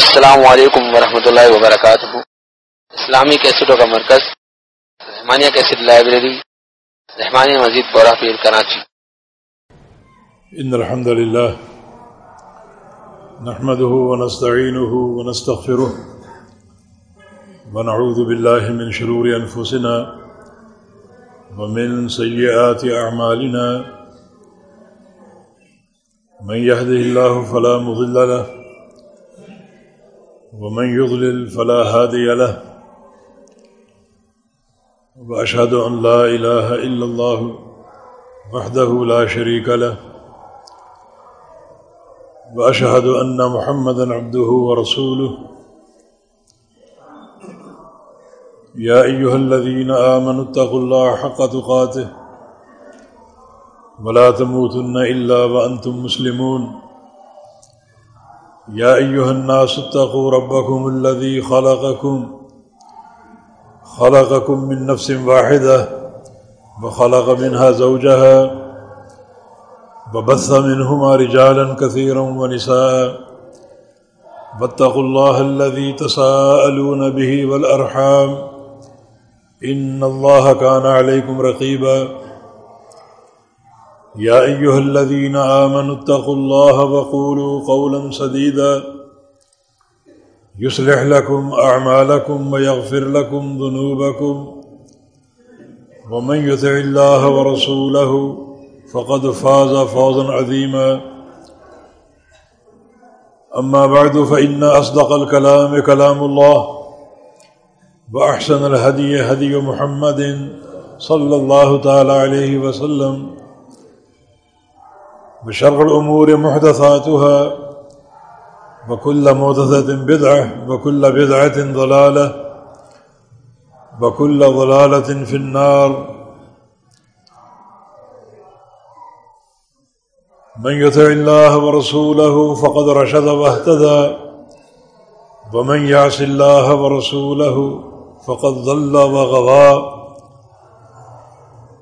السلام علیکم ورحمۃ اللہ وبرکاتہ۔ اسلامی کیسٹوں کا مرکز، رحمانیہ کیسٹ لائبریری، رحمانیہ مزید بورا پیر کراچی۔ ان الحمد للہ نحمده ونستعینه ونستغفره ونعوذ بالله من شرور انفسنا ومن سيئات اعمالنا۔ من يهده الله فلا مضل له ومن يضلل فلا هادي له وأشهد أن لا إله إلا الله وحده لا شريك له وأشهد أن محمدا عبده ورسوله يا أيها الذين آمنوا اتقوا الله حق تقاته ولا تموتن إلا وأنتم مسلمون يا أيها الناس اتقوا ربكم الذي خلقكم خلقكم من نفس واحدة وخلق منها زوجها وبث منهما رجالا كثيرا ونساء واتقوا الله الذي تساءلون به والأرحام إن الله كان عليكم رقيباً يا أيها الذين آمنوا اتقوا الله وقولوا قولا سديدا. يصلح لكم أعمالكم ويغفر لكم ذنوبكم. ومن يتع الله ورسوله فقد فاز فوزا عظيما. أما بعد، فإن أصدق الكلام كلام الله، وأحسن الهدي هدي محمد صلى الله تعالى عليه وسلم. بشر الأمور محدثاتها، وكل محدثة بدعة، وكل بدعة ضلالة، وكل ضلالة في النار. من يتع الله ورسوله فقد رشد واهتدى، ومن يعص الله ورسوله فقد ضل وغضى.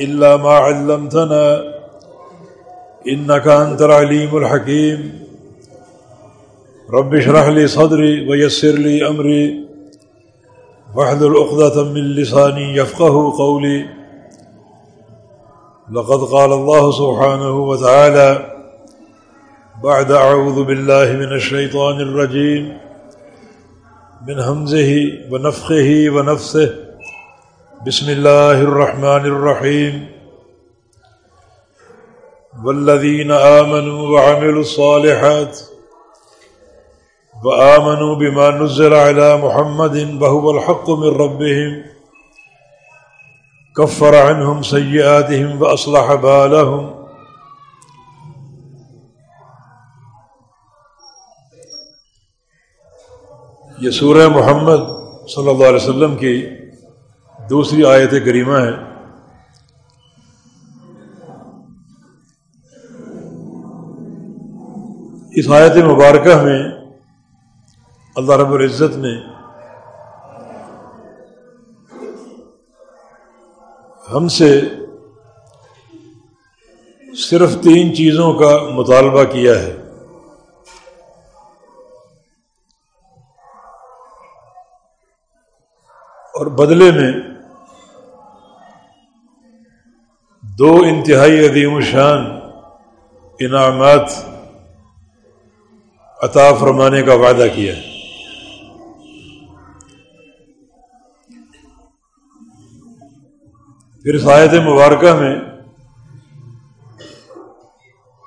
إلا ما علمتنا إنك أنت العليم الحكيم. رب اشرح لي صدري ويسر لي أمري. وحد الأخذة من لساني يفقه قولي. لقد قال الله سبحانه وتعالى بعد أعوذ بالله من الشيطان الرجيم. من همزه ونفخه ونفسه بسم الله الرحمن الرحيم والذين آمنوا وعملوا الصالحات وآمنوا بما نزل على محمد وهو الحق من ربهم كفر عنهم سيئاتهم وأصلح بالهم یہ سورہ محمد صلی اللہ علیہ وسلم کی دوسری آیت کریمہ ہے۔ اس آیت مبارکہ میں اللہ رب العزت نے ہم سے صرف تین چیزوں کا مطالبہ کیا ہے۔ اور بدلے میں دو انتہائی عظیم الشان انعامات عطا فرمانے کا وعدہ کیا پھر سایت مبارکہ میں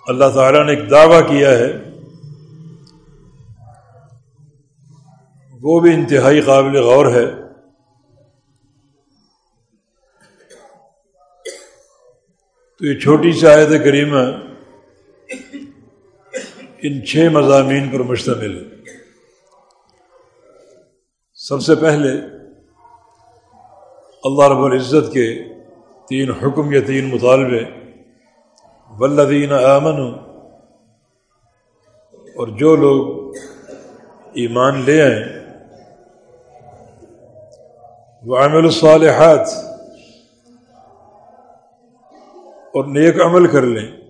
اللہ تعالیٰ نے ایک دعویٰ کیا ہے۔ وہ بھی انتہائی قابل غور ہے۔ تو یہ چھوٹی سی آیت کریمہ ان چھ مضامین پر مشتمل ہے۔ سب سے پہلے، اللہ رب العزت کے تین حکم یا تین مطالبے ولدین آمن اور جو لوگ ایمان لے آئیں وہ عامل الصالحات اور نیک عمل کر لیں۔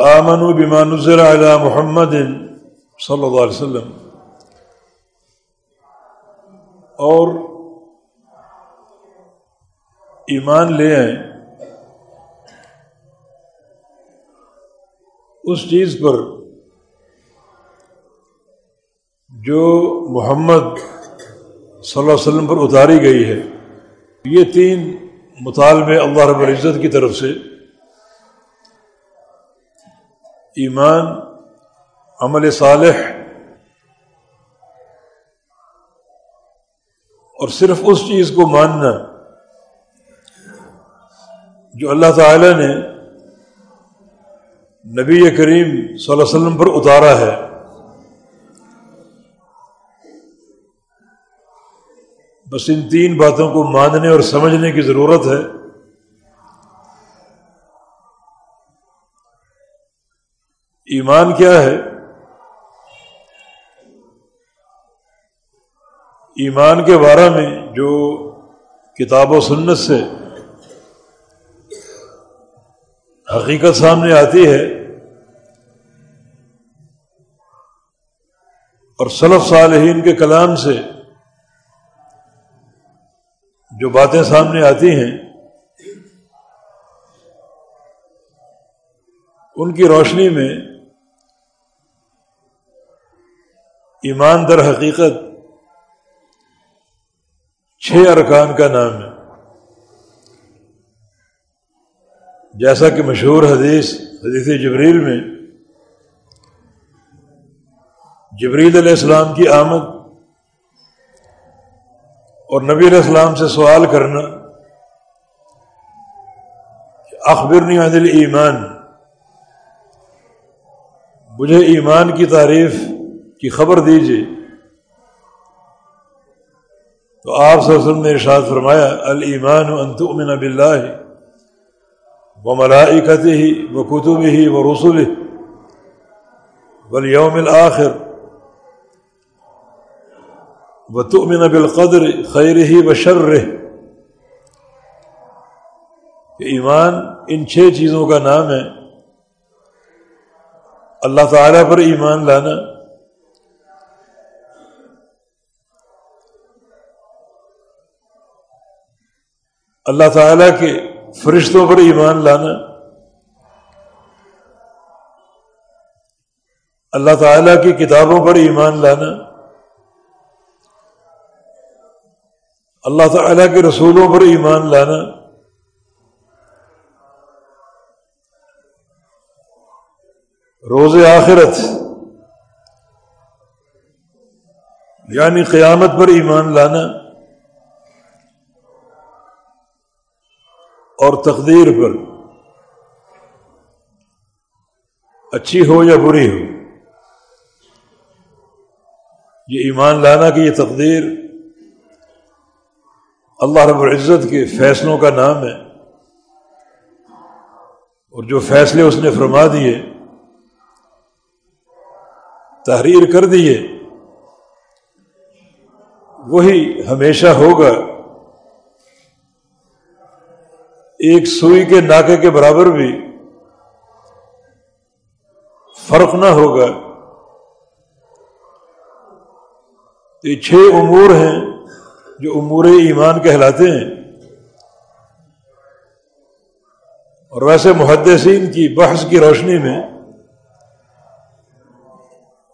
آمن و بیمان علی محمد صلی اللہ علیہ وسلم۔ اور ایمان لے آئیں۔ اس چیز پر جو محمد صلی اللہ علیہ وسلم پر اتاری گئی ہے۔ یہ تین مطالبے اللہ رب العزت کی طرف سے۔ ایمان، عمل صالح، اور صرف اس چیز کو ماننا جو اللہ تعالی نے نبی کریم صلی اللہ علیہ وسلم پر اتارا ہے۔ بس ان تین باتوں کو ماننے اور سمجھنے کی ضرورت ہے۔ ایمان کیا ہے؟ ایمان کے بارے میں جو کتاب و سنت سے حقیقت سامنے آتی ہے اور صلف صالحین کے کلام سے جو باتیں سامنے آتی ہیں، ان کی روشنی میں ایمان در حقیقت چھ ارکان کا نام ہے۔ جیسا کہ مشہور حدیث حدیث جبریل میں جبریل علیہ السلام کی آمد اور نبی علیہ السلام سے سوال کرنا اخبرنی عدل ایمان مجھے ایمان کی تعریف کی خبر دیجیے تو آپ وسلم نے ارشاد فرمایا المان و انتمن اب اللہ و ملائکت ہی و کتب ہی و رسول بل یوم الآخر و بالقدر خیر ہی و شر ایمان ان چھ چیزوں کا نام ہے۔ اللہ تعالی پر ایمان لانا۔ اللہ تعالی کے فرشتوں پر ایمان لانا۔ اللہ تعالی کی کتابوں پر ایمان لانا۔ اللہ تعالیٰ کے رسولوں پر ایمان لانا روز آخرت یعنی قیامت پر ایمان لانا اور تقدیر پر اچھی ہو یا بری ہو یہ ایمان لانا کہ یہ تقدیر اللہ رب العزت کے فیصلوں کا نام ہے۔ اور جو فیصلے اس نے فرما دیے، تحریر کر دیے، وہی ہمیشہ ہوگا۔ ایک سوئی کے ناکے کے برابر بھی فرق نہ ہوگا۔ یہ چھ امور ہیں۔ جو امور ایمان کہلاتے ہیں۔ اور ویسے محدثین کی بحث کی روشنی میں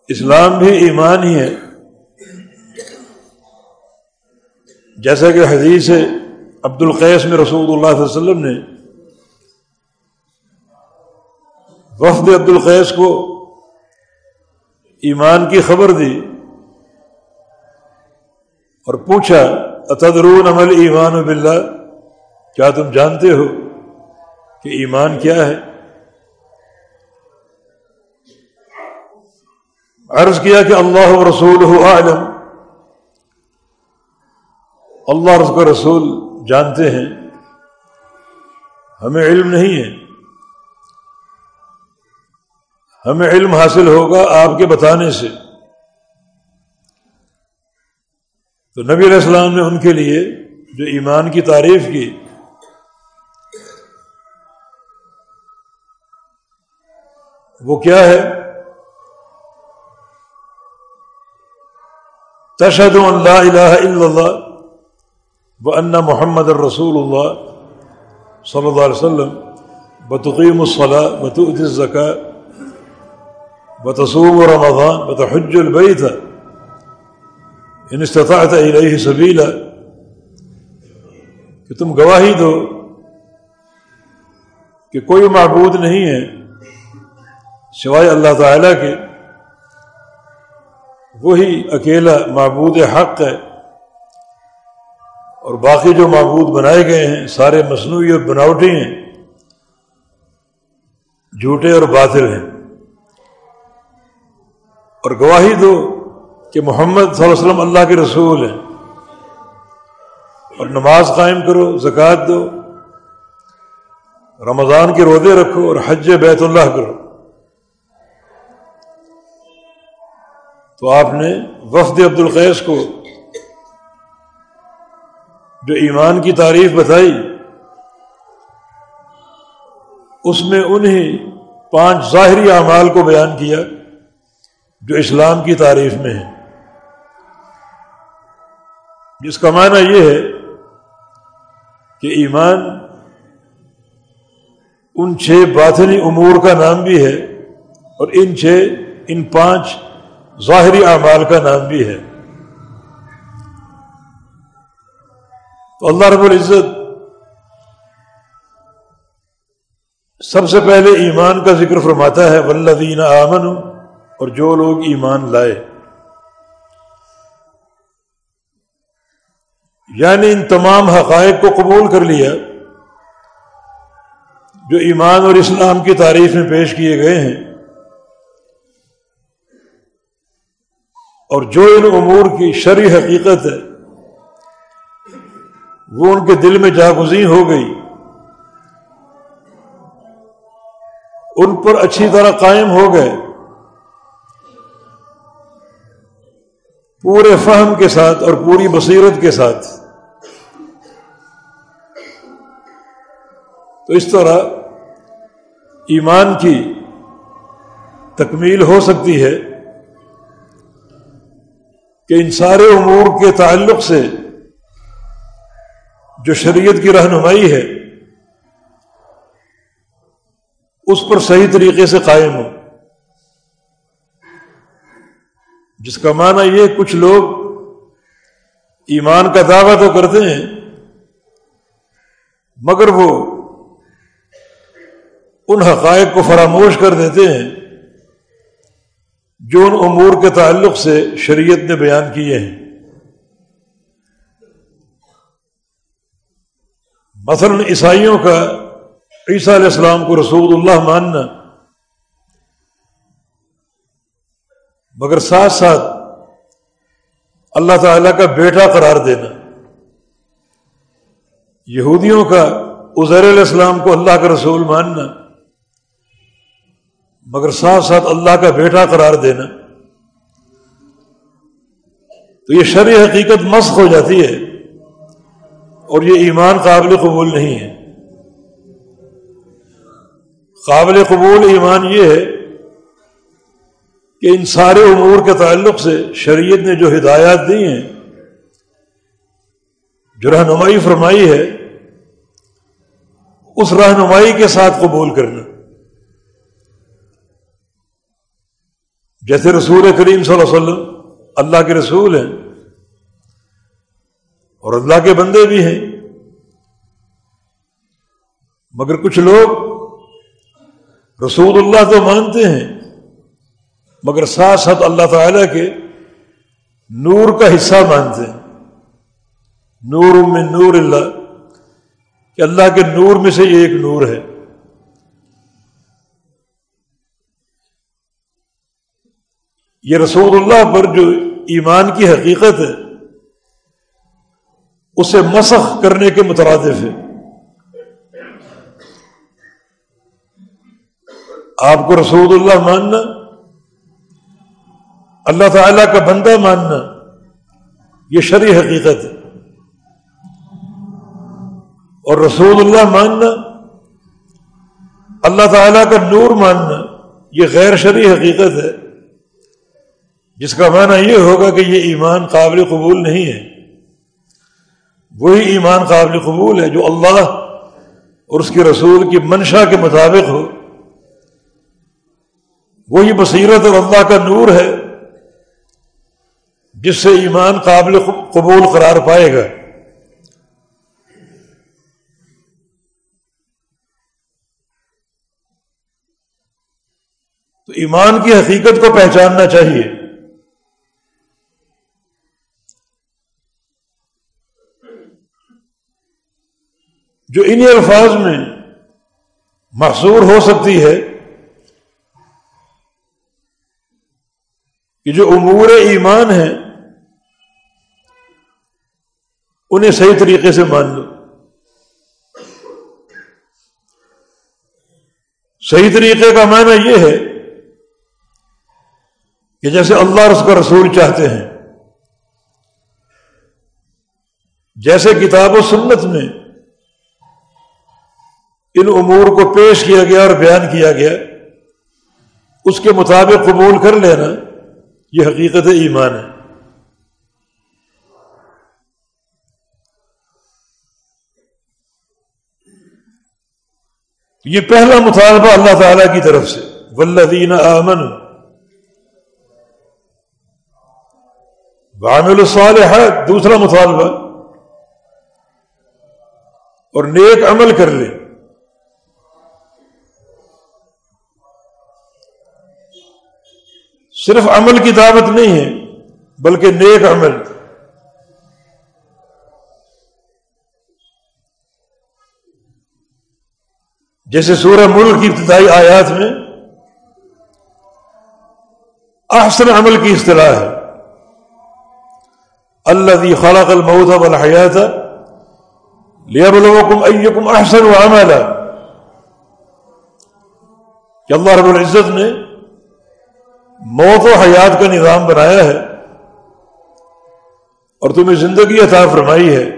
اسلام بھی ایمان ہی ہے۔ جیسا کہ حدیث عبد القیس میں رسول اللہ علیہ وسلم نے وفد عبد القیس کو ایمان کی خبر دی۔ اور پوچھا، اتدرون عمل ایمان باللہ؟ کیا تم جانتے ہو کہ ایمان کیا ہے؟ عرض کیا کہ اللہ رسول عالم اللہ رس کا رسول جانتے ہیں۔ ہمیں علم نہیں ہے۔ ہمیں علم حاصل ہوگا آپ کے بتانے سے۔ تو نبی علیہ السلام نے ان کے لیے جو ایمان کی تعریف کی، وہ کیا ہے؟ تشد اللہ الہ الا اللہ و ان محمد الرسول اللہ صلی اللہ علیہ وسلم بتقیم الصلاح بتعد الزکا بتصوم رمضان بتحج البیت ان استطاعت الیہ سبیلا کہ تم گواہی دو کہ کوئی معبود نہیں ہے سوائے اللہ تعالیٰ کے. وہی اکیلا معبود حق ہے اور باقی جو معبود بنائے گئے ہیں، سارے مصنوعی اور بناوٹی ہیں، جھوٹے اور باطل ہیں۔ اور گواہی دو کہ محمد صلی اللہ علیہ وسلم اللہ کے رسول ہیں۔ اور نماز قائم کرو، زکوٰۃ دو۔ رمضان کے روزے رکھو اور حج بیت اللہ کرو۔ تو آپ نے وفد عبد القیس کو جو ایمان کی تعریف بتائی، اس میں انہیں پانچ ظاہری اعمال کو بیان کیا جو اسلام کی تعریف میں ہے جس کا معنی یہ ہے کہ ایمان ان چھ باطنی امور کا نام بھی ہے اور ان چھ، ان پانچ ظاہری اعمال کا نام بھی ہے۔ تو اللہ رب العزت سب سے پہلے ایمان کا ذکر فرماتا ہے ولدین آمن اور جو لوگ ایمان لائے۔ یعنی ان تمام حقائق کو قبول کر لیا جو ایمان اور اسلام کی تعریف میں پیش کیے گئے ہیں اور جو ان امور کی شرع حقیقت ہے، وہ ان کے دل میں جاگزی ہو گئی۔ ان پر اچھی طرح قائم ہو گئے۔ پورے فہم کے ساتھ اور پوری بصیرت کے ساتھ۔ تو اس طرح ایمان کی تکمیل ہو سکتی ہے کہ ان سارے امور کے تعلق سے جو شریعت کی رہنمائی ہے، اس پر صحیح طریقے سے قائم ہو۔ جس کا معنی یہ کچھ لوگ ایمان کا دعویٰ تو کرتے ہیں، مگر وہ ان حقائق کو فراموش کر دیتے ہیں جو ان امور کے تعلق سے شریعت نے بیان کیے ہیں۔ مثلا عیسائیوں کا عیسیٰ علیہ السلام کو رسول اللہ ماننا، مگر ساتھ ساتھ اللہ تعالی کا بیٹا قرار دینا۔ یہودیوں کا عزیر علیہ السلام کو اللہ کا رسول ماننا مگر ساتھ ساتھ اللہ کا بیٹا قرار دینا۔ تو یہ شرع حقیقت مسخ ہو جاتی ہے اور یہ ایمان قابل قبول نہیں ہے۔ قابل قبول ایمان یہ ہے کہ ان سارے امور کے تعلق سے شریعت نے جو ہدایات دی ہیں، جو رہنمائی فرمائی ہے، اس رہنمائی کے ساتھ قبول کرنا۔ جیسے رسول کریم صلی اللہ علیہ وسلم اللہ کے رسول ہیں اور اللہ کے بندے بھی ہیں مگر کچھ لوگ رسول اللہ تو مانتے ہیں مگر ساتھ ساتھ اللہ تعالی کے نور کا حصہ مانتے ہیں۔ نور میں نور اللہ کہ اللہ کے نور میں سے ایک نور ہے۔ یہ رسول اللہ پر جو ایمان کی حقیقت ہے، اسے مسخ کرنے کے مترادف ہے۔ آپ کو رسول اللہ ماننا، اللہ تعالی کا بندہ ماننا، یہ شرع حقیقت ہے۔ اور رسول اللہ ماننا، اللہ تعالیٰ کا نور ماننا، یہ غیر شرعی حقیقت ہے۔ جس کا معنی یہ ہوگا کہ یہ ایمان قابل قبول نہیں ہے۔ وہی ایمان قابل قبول ہے جو اللہ اور اس کے رسول کی منشا کے مطابق ہو۔ وہی بصیرت اور اللہ کا نور ہے جس سے ایمان قابل قبول قرار پائے گا۔ تو ایمان کی حقیقت کو پہچاننا چاہیے۔ جو انہی الفاظ میں محصور ہو سکتی ہے کہ جو امور ایمان ہیں، انہیں صحیح طریقے سے مان لو۔ صحیح طریقے کا معنی یہ ہے کہ جیسے اللہ اور اس کا رسول چاہتے ہیں، جیسے کتاب و سنت میں ان امور کو پیش کیا گیا اور بیان کیا گیا، اس کے مطابق قبول کر لینا، یہ حقیقت ایمان ہے۔ یہ پہلا مطالبہ اللہ تعالی کی طرف سے ولدین امن عامل الصالحات، دوسرا مطالبہ، اور نیک عمل کر لے۔ صرف عمل کی دعوت نہیں ہے، بلکہ نیک عمل۔ جیسے سورہ ملک کی ابتدائی آیات میں، احسن عمل کی اصطلاح ہے۔ اللہ دی خلاق الموت والحیات لیبلوکم ایکم احسن عملا۔ کہ اللہ رب العزت نے موت و حیات کا نظام بنایا ہے اور تمہیں زندگی عطا فرمائی ہے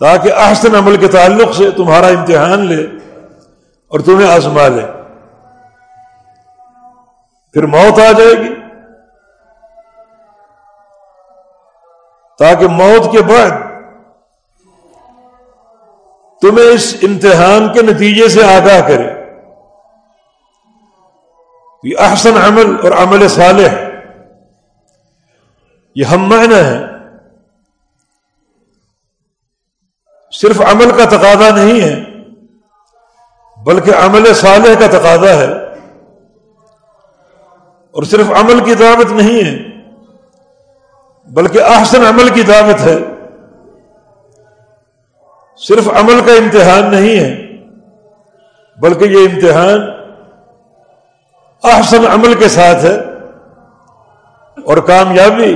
تاکہ احسن عمل کے تعلق سے تمہارا امتحان لے اور تمہیں آزما لے۔ پھر موت آ جائے گی۔ تاکہ موت کے بعد تمہیں اس امتحان کے نتیجے سے آگاہ کرے۔ یہ احسن عمل اور عمل صالح۔ یہ ہم معنی ہے۔ صرف عمل کا تقاضا نہیں ہے، بلکہ عمل صالح کا تقاضا ہے۔ اور صرف عمل کی دعوت نہیں ہے، بلکہ احسن عمل کی دعوت ہے۔ صرف عمل کا امتحان نہیں ہے، بلکہ یہ امتحان احسن عمل کے ساتھ ہے اور کامیابی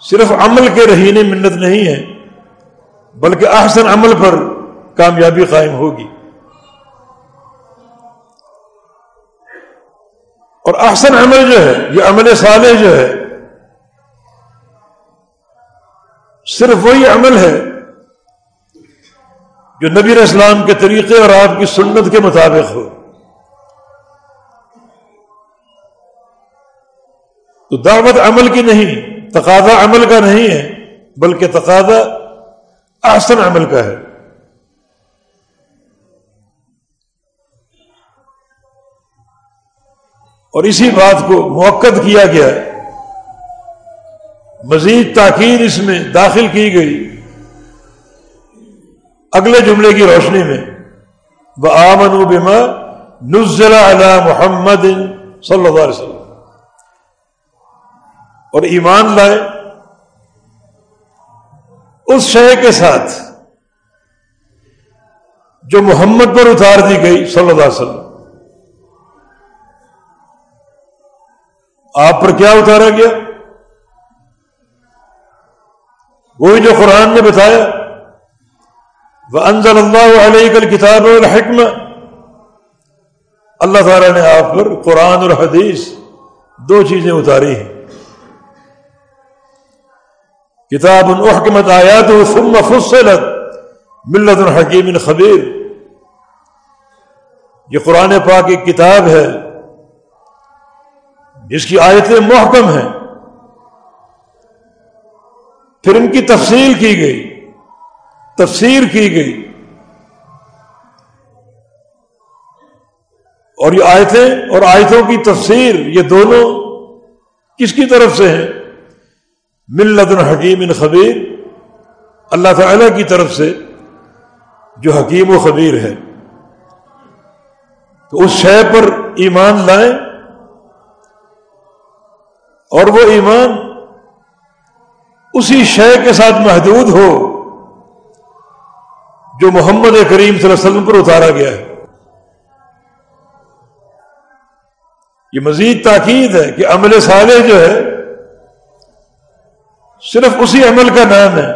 صرف عمل کے رہینے منت نہیں ہے، بلکہ احسن عمل پر کامیابی قائم ہوگی۔ اور احسن عمل جو ہے، یہ عمل صالح جو ہے، صرف وہی عمل ہے جو نبی اسلام کے طریقے اور آپ کی سنت کے مطابق ہو۔ تو دعوت عمل کی نہیں، تقاضا عمل کا نہیں ہے، بلکہ تقاضا احسن عمل کا ہے۔ اور اسی بات کو موقع کیا گیا۔ مزید تاکید اس میں داخل کی گئی۔ اگلے جملے کی روشنی میں وہ آمن و بیما نزلہ علی محمد صلی اللہ علیہ وسلم۔ اور ایمان لائے اس شے کے ساتھ جو محمد پر اتار دی گئی صلی اللہ علیہ وسلم۔ آپ پر کیا اتارا گیا؟ وہی جو قرآن نے بتایا وہ انضل اللہ علیہ کل کتاب الحکم اللہ تعالیٰ نے آپ پر قرآن اور حدیث دو چیزیں اتاری ہیں۔ کتاب الحکمت آیات ثم فصلت. ملت الحکیم خبیر یہ قرآن پاک ایک کتاب ہے. جس کی آیتیں محکم ہیں. پھر ان کی تفصیل کی گئی. تفسیر کی گئی. اور یہ آیتیں اور آیتوں کی تفسیر یہ دونوں کس کی طرف سے ہیں؟ ملت الحکیم ان خبیر، اللہ تعالی کی طرف سے جو حکیم و خبیر ہے۔ تو اس شے پر ایمان لائیں اور وہ ایمان اسی شے کے ساتھ محدود ہو جو محمد کریم صلی اللہ علیہ وسلم پر اتارا گیا ہے۔ یہ مزید تاکید ہے کہ عمل صالح جو ہے صرف اسی عمل کا نام ہے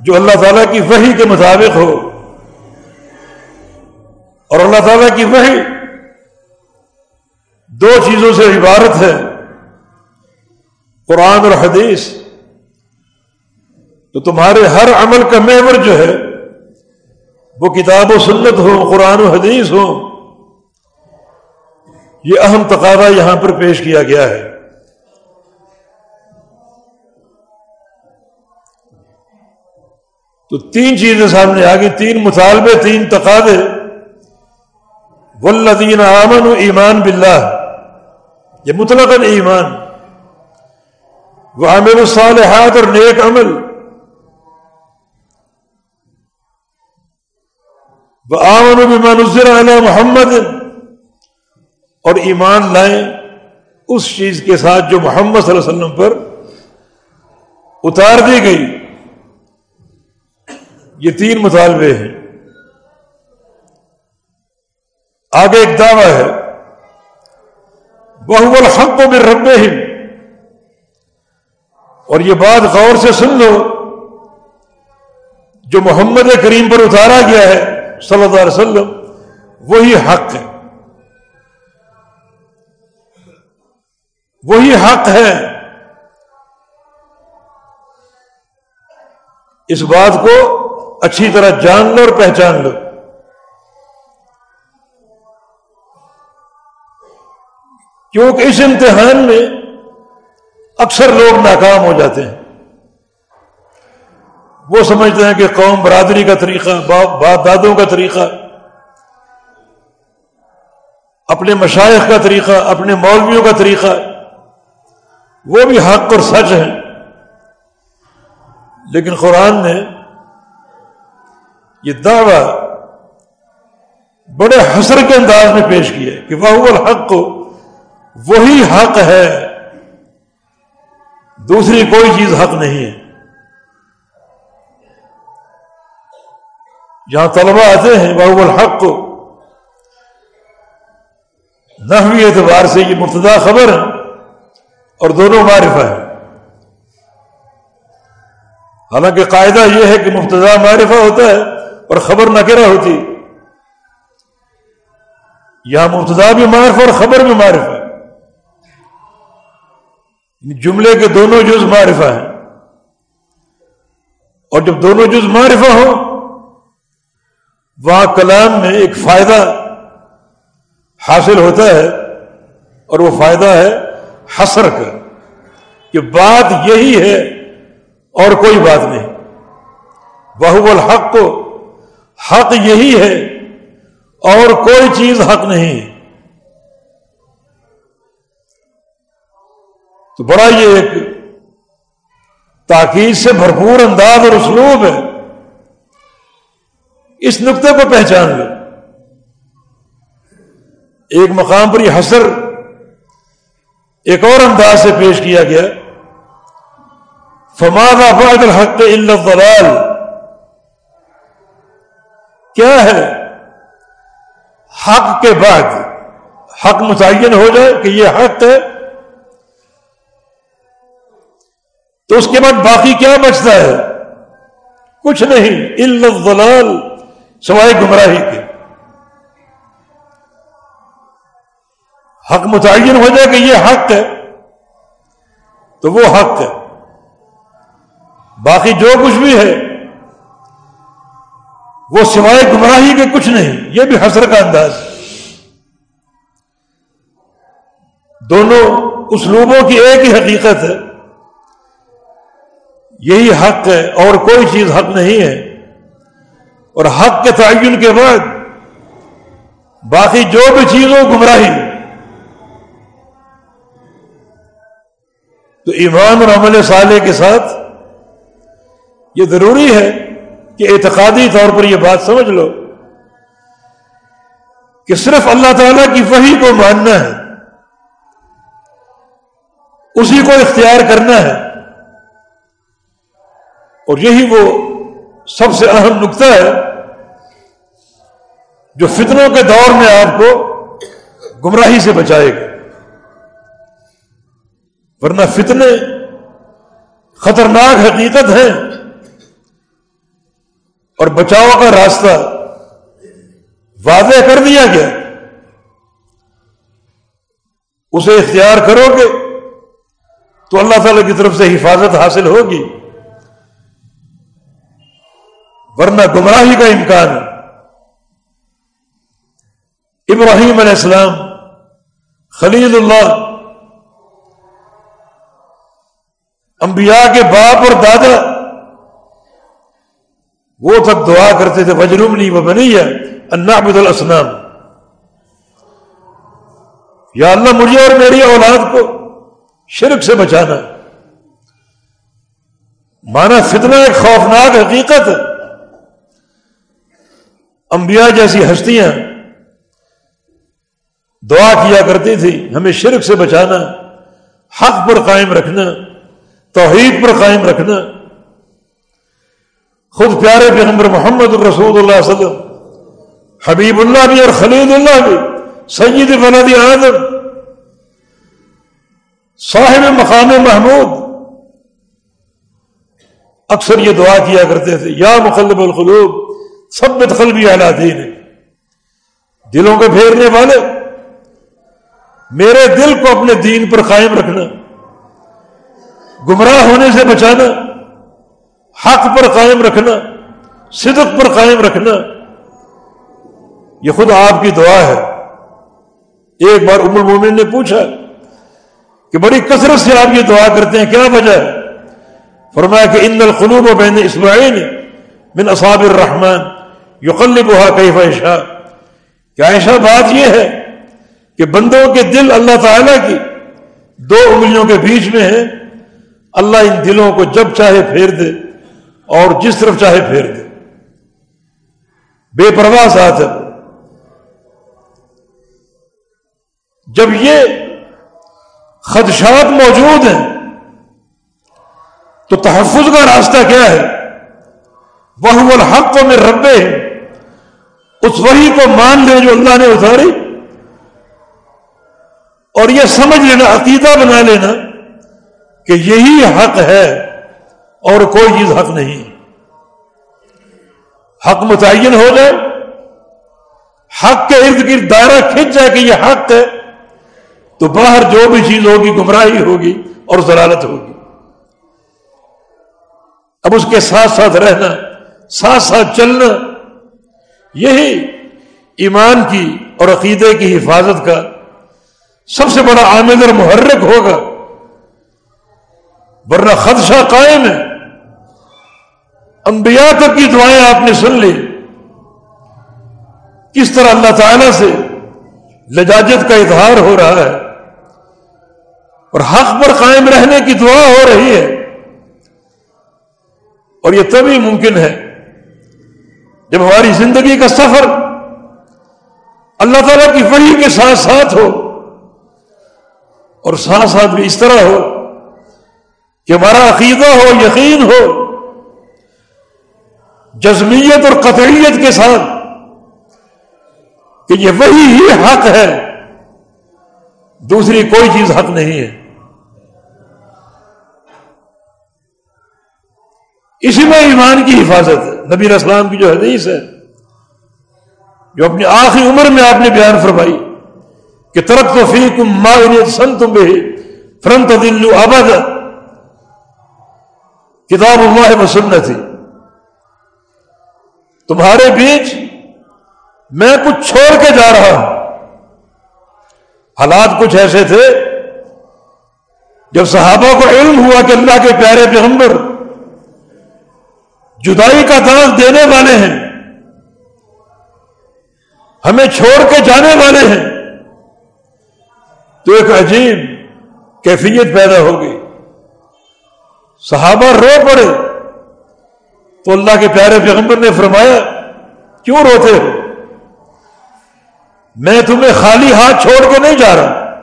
جو اللہ تعالیٰ کی وحی کے مطابق ہو اور اللہ تعالیٰ کی وحی دو چیزوں سے عبارت ہے، قرآن اور حدیث۔ تو تمہارے ہر عمل کا محور جو ہے، وہ کتاب و سنت ہو، قرآن و حدیث ہو۔ یہ اہم تقاضا یہاں پر پیش کیا گیا ہے۔ تو تین چیزیں سامنے آ گئی، تین مطالبے، تین تقاضے۔ ولدین امن و ایمان باللہ یہ مطلق ایمان۔ وہ عامر الصالحات، اور نیک عمل۔ وہ آمن و نظر علیہ محمد۔ اور ایمان لائیں اس چیز کے ساتھ جو محمد صلی اللہ علیہ وسلم پر اتار دی گئی۔ یہ تین مطالبے ہیں۔ آگے ایک دعویٰ ہے۔ وہ الحق و رب اور یہ بات غور سے سن لو۔ جو محمد کریم پر اتارا گیا ہے، صلی اللہ علیہ وسلم، وہی حق ہے۔ وہی حق ہے۔ اس بات کو اچھی طرح جان لو اور پہچان لو۔ کیونکہ اس امتحان میں اکثر لوگ ناکام ہو جاتے ہیں۔ وہ سمجھتے ہیں کہ قوم برادری کا طریقہ باپ دادوں کا طریقہ، اپنے مشائق کا طریقہ، اپنے مولویوں کا طریقہ، وہ بھی حق اور سچ ہے لیکن قرآن نے یہ دعویٰ بڑے حسر کے انداز میں پیش کیا کہ وہ الحق کو وہی حق ہے۔ دوسری کوئی چیز حق نہیں ہے۔ جہاں طلبا آتے ہیں بہو الحق کو نحوی اعتبار سے یہ مبتدا خبر ہے اور دونوں معرفہ ہے حالانکہ قاعدہ یہ ہے کہ مبتدا معرفہ ہوتا ہے اور خبر نہ ہوتی یہاں مبتدا بھی معرف اور خبر بھی معرف ہے۔ یعنی جملے کے دونوں جز معرفہ ہیں۔ اور جب دونوں جز معرفہ ہو وہاں کلام میں ایک فائدہ حاصل ہوتا ہے اور وہ فائدہ ہے حسر کا۔ کہ بات یہی ہے اور کوئی بات نہیں۔ بہو الحق کو حق یہی ہے، اور کوئی چیز حق نہیں۔ ہے تو بڑا یہ ایک تاکید سے بھرپور انداز اور اسلوب ہے۔ اس نقطے کو پہچان لو ایک مقام پر یہ حسر ایک اور انداز سے پیش کیا گیا۔ فماد آفاد الحق الضلال؟ کیا ہے؟ حق کے بعد حق متعین ہو جائے کہ یہ حق ہے، تو اس کے بعد باقی کیا بچتا ہے؟ کچھ نہیں الضلال، سوائے گمراہی کے۔ حق متعین ہو جائے کہ یہ حق ہے، تو وہ حق ہے۔ باقی جو کچھ بھی ہے، وہ سوائے گمراہی کے کچھ نہیں، یہ بھی حسر کا انداز۔ دونوں اسلوبوں کی ایک ہی حقیقت ہے۔ یہی حق ہے، اور کوئی چیز حق نہیں ہے۔ اور حق کے تعین کے بعد باقی جو بھی چیز ہو گمراہی۔ تو ایمان اور عمل صالح کے ساتھ یہ ضروری ہے کہ اعتقادی طور پر یہ بات سمجھ لو کہ صرف اللہ تعالی کی وحی کو ماننا ہے، اسی کو اختیار کرنا ہے، اور یہی وہ سب سے اہم نقطہ ہے جو فتنوں کے دور میں آپ کو گمراہی سے بچائے گا۔ ورنہ فتنے خطرناک حقیقت ہیں۔ اور بچاؤ کا راستہ۔ واضح کر دیا گیا۔ اسے اختیار کرو گے تو اللہ تعالی کی طرف سے حفاظت حاصل ہوگی۔ ورنہ گمراہی کا امکان۔ ہے ابراہیم علیہ السلام، خلیل اللہ، انبیاء کے باپ اور دادا وہ تک دعا کرتے تھے وجروم نہیں، وہ بنی ہے۔ اللہ الاسلام یا اللہ، مجھے اور میری اولاد کو شرک سے بچانا۔ مانا فتنہ ایک خوفناک حقیقت۔ ہے انبیاء جیسی ہستیاں دعا کیا کرتی تھی، ہمیں شرک سے بچانا، حق پر قائم رکھنا، توحید پر قائم رکھنا۔ خود پیارے پیغمبر محمد الرسول اللہ علیہ وسلم، حبیب اللہ بھی اور خلید اللہ بھی، سید بلادی آدم، صاحب مقام محمود، اکثر یہ دعا کیا کرتے تھے، یا مخلب القلوب سب قلبی اعلیٰ دین دلوں کو پھیرنے والے، میرے دل کو اپنے دین پر قائم رکھنا، گمراہ ہونے سے بچانا حق پر قائم رکھنا، صدق پر قائم رکھنا، یہ خود آپ کی دعا ہے۔ ایک بار ام المومن نے پوچھا کہ بڑی کثرت سے آپ یہ دعا کرتے ہیں، کیا وجہ ہے؟ فرمایا کہ ان القلوب و بین اسماعیل من اصاب الرحمان یقلب ہوا کئی فیشا کیا ایسا بات یہ ہے کہ بندوں کے دل اللہ تعالی کی دو انگلیوں کے بیچ میں ہے اللہ ان دلوں کو جب چاہے پھیر دے۔ اور جس طرف چاہے پھیر دے۔ بے پرواہ ساتھ ہے۔ جب یہ خدشات موجود ہیں، تو تحفظ کا راستہ کیا ہے؟ وہ الحق میں ربے اس وحی کو مان لیں جو اللہ نے اتاری۔ اور یہ سمجھ لینا، عقیدہ بنا لینا کہ یہی حق ہے۔ اور کوئی چیز حق نہیں۔ حق متعین ہو جائے، حق کے ارد گرد دائرہ کھنچ جائے کہ یہ حق ہے، تو باہر جو بھی چیز ہوگی گمراہی ہوگی اور ضلالت ہوگی۔ اب اس کے ساتھ ساتھ رہنا، ساتھ ساتھ چلنا، یہی ایمان کی اور عقیدے کی حفاظت کا سب سے بڑا عامل اور محرک ہوگا۔ ورنہ خدشہ قائم ہے۔ انبیاء تک کی دعائیں آپ نے سن لی۔ کس طرح اللہ تعالی سے لجاجت کا اظہار ہو رہا ہے۔ اور حق پر قائم رہنے کی دعا ہو رہی ہے۔ اور یہ تبھی ممکن ہے جب ہماری زندگی کا سفر اللہ تعالیٰ کی وحی کے ساتھ ساتھ ہو اور ساتھ ساتھ بھی اس طرح ہو کہ ہمارا عقیدہ ہو، یقین ہو جزمیت اور قطعیت کے ساتھ کہ یہ وہی ہی حق ہے، دوسری کوئی چیز حق نہیں ہے۔ اسی میں ایمان کی حفاظت ہے نبی اسلام کی جو حدیث ہے، جو اپنی آخری عمر میں آپ نے بیان فرمائی کہ ترک تو فی کم ماہ سن تم بھی فرنت دلو آباد کتاب اللہ وسنت تھی تمہارے بیچ میں کچھ چھوڑ کے جا رہا ہوں۔ حالات کچھ ایسے تھے جب صحابہ کو علم ہوا کہ اللہ کے پیارے پیغمبر جدائی کا دانت دینے والے ہیں، ہمیں چھوڑ کے جانے والے ہیں، تو ایک عجیب کیفیت پیدا ہوگی صحابہ رو پڑے۔ تو اللہ کے پیارے پیغمبر نے فرمایا، کیوں روتے ہو؟ میں تمہیں خالی ہاتھ چھوڑ کے نہیں جا رہا۔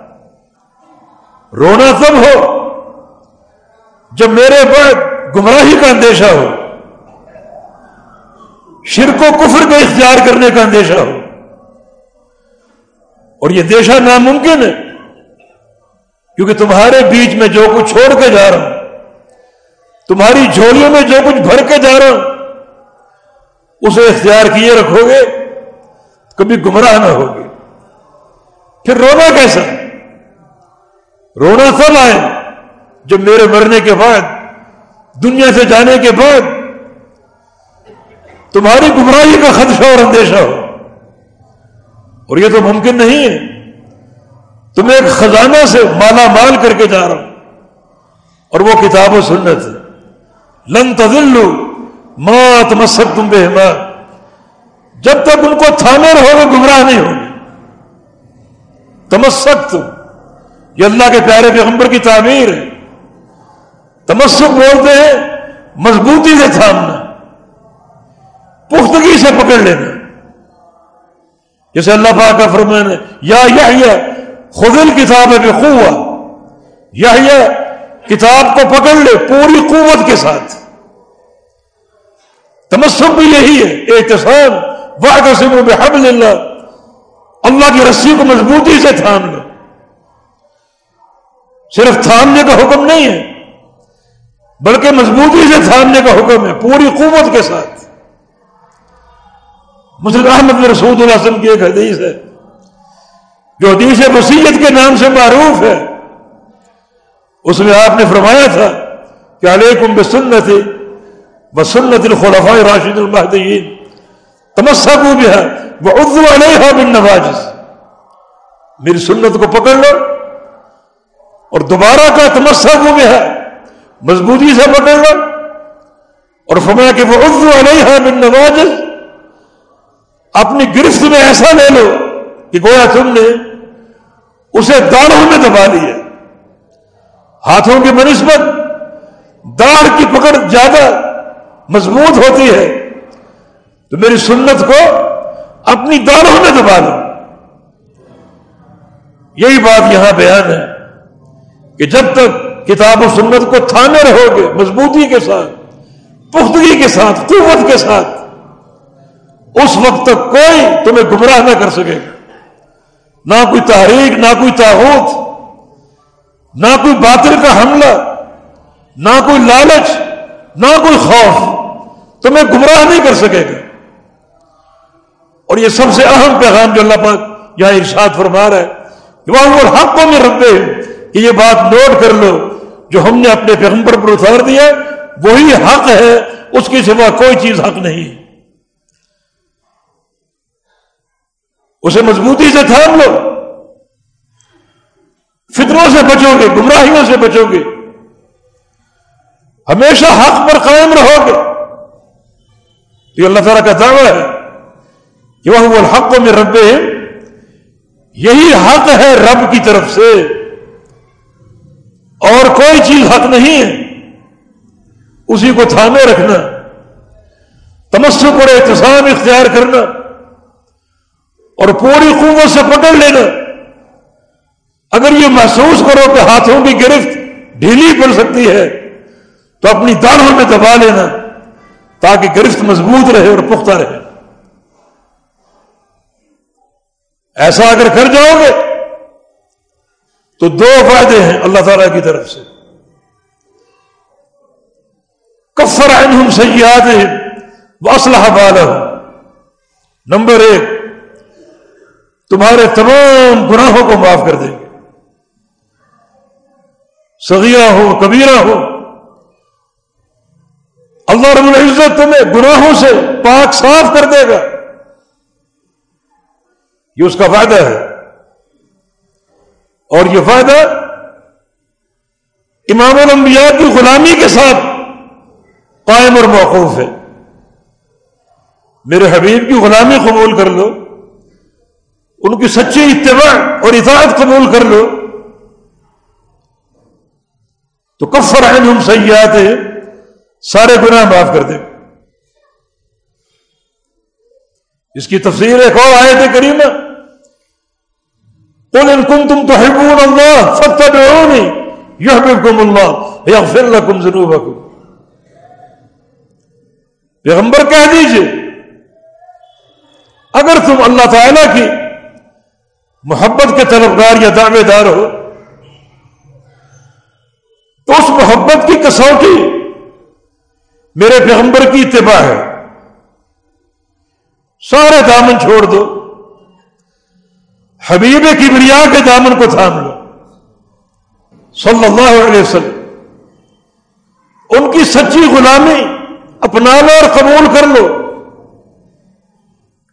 رونا تب ہو جب میرے بعد گمراہی کا اندیشہ ہو۔ شرک و کفر کا اختیار کرنے کا اندیشہ ہو۔ اور یہ دیشہ ناممکن ہے، کیونکہ تمہارے بیچ میں جو کچھ چھوڑ کے جا رہا ہوں۔ تمہاری جھولیوں میں جو کچھ بھر کے جا رہا ہوں، اسے اختیار کیے رکھو گے، کبھی گمراہ نہ ہوگی پھر رونا کیسا رونا سب آئے؟ جب میرے مرنے کے بعد، دنیا سے جانے کے بعد۔ تمہاری گمراہی کا خدشہ اور اندیشہ ہو۔ اور یہ تو ممکن نہیں ہے۔ تم ایک خزانہ سے مالا مال کر کے جا رہا ہوں اور وہ کتاب و سنت ہے۔ لن تذلو مات مسک تم بے جب تک ان کو تھامے رہو گے، گمراہ نہیں ہوگے تمسک تم. یہ اللہ کے پیارے پیغمبر کی تعمیر ہے. تمسک بولتے ہیں، مضبوطی سے تھامنا. پختگی سے پکڑ لینا. جیسے اللہ پاک کا فرمان ہے، یا یا خدل کتاب ہے بخوا یا کتاب کو پکڑ لے پوری قوت کے ساتھ۔ تمسک بھی یہی ہے احتساب واحد سے بحبل اللہ۔ اللہ کی رسی کو مضبوطی سے تھام لو۔ صرف تھامنے کا حکم نہیں ہے، بلکہ مضبوطی سے تھامنے کا حکم ہے، پوری قوت کے ساتھ۔ مسلم احمد رسول اللہ وسلم کی ایک حدیث ہے، جو حدیث وسیعت کے نام سے معروف ہے۔ اس میں آپ نے فرمایا تھا کہ علیکم بسنت بسنت الخلفاء راشد المحدین تمسا بھی ہے وہ اردو علیہ بن نواز میری سنت کو پکڑ لو اور دوبارہ کا تمسا کو بھی ہے مضبوطی سے پکڑ لو۔ اور فرمایا کہ وہ اردو علیہ بن نواز اپنی گرفت میں ایسا لے لو کہ گویا تم نے اسے داڑوں میں دبا لیا۔ ہاتھوں کی بنسبت داڑ کی پکڑ زیادہ مضبوط ہوتی ہے۔ تو میری سنت کو اپنی داروں میں دبا لو یہی بات یہاں بیان ہے کہ جب تک کتاب و سنت کو تھانے رہو گے، مضبوطی کے ساتھ، پختگی کے ساتھ، قوت کے ساتھ، اس وقت تک کوئی تمہیں گمراہ نہ کر سکے۔ گا نہ کوئی تحریک، نہ کوئی تاحود نہ کوئی باطل کا حملہ، نہ کوئی لالچ، نہ کوئی خوف۔ تمہیں گمراہ نہیں کر سکے گا۔ اور یہ سب سے اہم پیغام جو اللہ پاک یہاں ارشاد فرما رہا ہے کہ وہ حقوں میں رکھتے ہیں کہ یہ بات نوٹ کر لو۔ جو ہم نے اپنے پیغمبر پر اتار دیا وہی حق ہے، اس کی سوا کوئی چیز حق نہیں اسے مضبوطی سے تھام لو۔ فطروں سے بچو گے، گمراہیوں سے بچو گے۔ ہمیشہ حق پر قائم رہو گے۔ یہ اللہ تعالیٰ کا دعویٰ ہے کہ وہ حق میں رب یہی حق ہے رب کی طرف سے۔ اور کوئی چیز حق نہیں ہے، اسی کو تھامے رکھنا۔ تمسک اور احتسام اختیار کرنا۔ اور پوری قوت سے پکڑ لینا۔ اگر یہ محسوس کرو کہ ہاتھوں کی گرفت ڈھیلی پڑ سکتی ہے، تو اپنی دانوں میں دبا لینا تاکہ گرفت مضبوط رہے اور پختہ رہے۔ ایسا اگر کر جاؤ گے، تو دو فائدے ہیں اللہ تعالی کی طرف سے۔ کفر عنہم سیاد وہ اسلحہ بالا نمبر ایک، تمہارے تمام گناہوں کو معاف کر دیں گے۔ صغیرہ ہو، کبیرہ ہو۔ اللہ رب العزت تمہیں گناہوں سے پاک صاف کر دے گا۔ یہ اس کا فائدہ ہے۔ اور یہ فائدہ امام الانبیاء کی غلامی کے ساتھ قائم اور موقوف ہے۔ میرے حبیب کی غلامی قبول کر لو۔ ان کی سچی اتباع اور اطاعت قبول کر لو۔ تو کفر ہم سیاحت سارے گناہ معاف کر دیں اس کی تفسیر ایک اور آئے تھے کریم قل ان کنتم تحبون اللہ فتبعونی یحببکم اللہ یغفر لکم ذنوبکم۔ پیغمبر کہہ دیجیے، اگر تم اللہ تعالی کی محبت کے طلبگار یا دعوے دار ہو اس محبت کی کسوٹی میرے پیغمبر کی اتباع ہے۔ سارے دامن چھوڑ دو۔ حبیب کی بریا کے دامن کو تھام لو۔ صلی اللہ علیہ وسلم۔ ان کی سچی غلامی اپنا لو اور قبول کر لو۔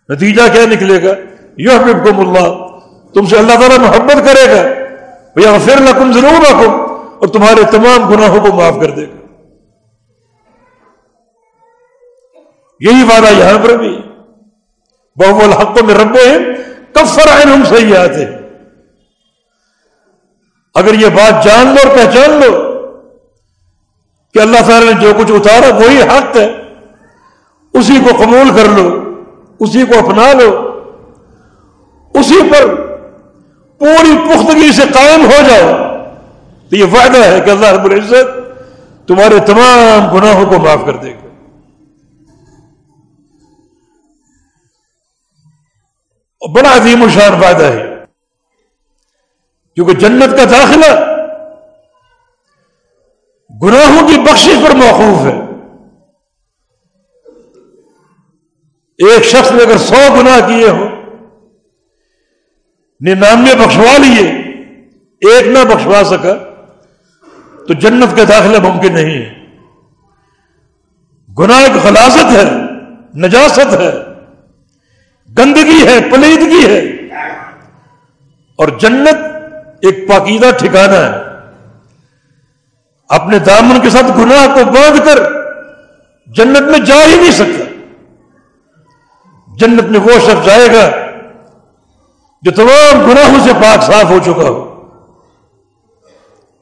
نتیجہ کیا نکلے گا؟ یو حبیب کو ملا تم سے اللہ تعالیٰ محبت کرے گا۔ بھیا پھر لکم ضرور رکھو اور تمہارے تمام گناہوں کو معاف کر دے گا۔ یہی وعدہ یہاں پر بھی بہو الحق میں ربے ہیں کب فرائن ہم صحیح آتے اگر یہ بات جان لو اور پہچان لو کہ اللہ تعالی نے جو کچھ اتارا وہی حق ہے، اسی کو قبول کر لو، اسی کو اپنا لو، اسی پر پوری پختگی سے قائم ہو جاؤ۔ تو یہ فائدہ ہے کہ اللہ رب العزت تمہارے تمام گناہوں کو معاف کر دے گا۔ اور بڑا عظیم و شان فائدہ ہے۔ کیونکہ جنت کا داخلہ گناہوں کی بخشش پر موقوف ہے۔ ایک شخص نے اگر سو گناہ کیے ہوں، ننانوے بخشوا لیے، ایک نہ بخشوا سکا۔ تو جنت کا داخلہ ممکن نہیں ہے گناہ ایک خلاصت ہے، نجاست ہے۔ گندگی ہے، پلیدگی ہے۔ اور جنت ایک پاکیدہ ٹھکانہ ہے۔ اپنے دامن کے ساتھ گناہ کو باندھ کر جنت میں جا ہی نہیں سکتا۔ جنت میں وہ شخص جائے گا جو تمام گناہوں سے پاک صاف ہو چکا ہو۔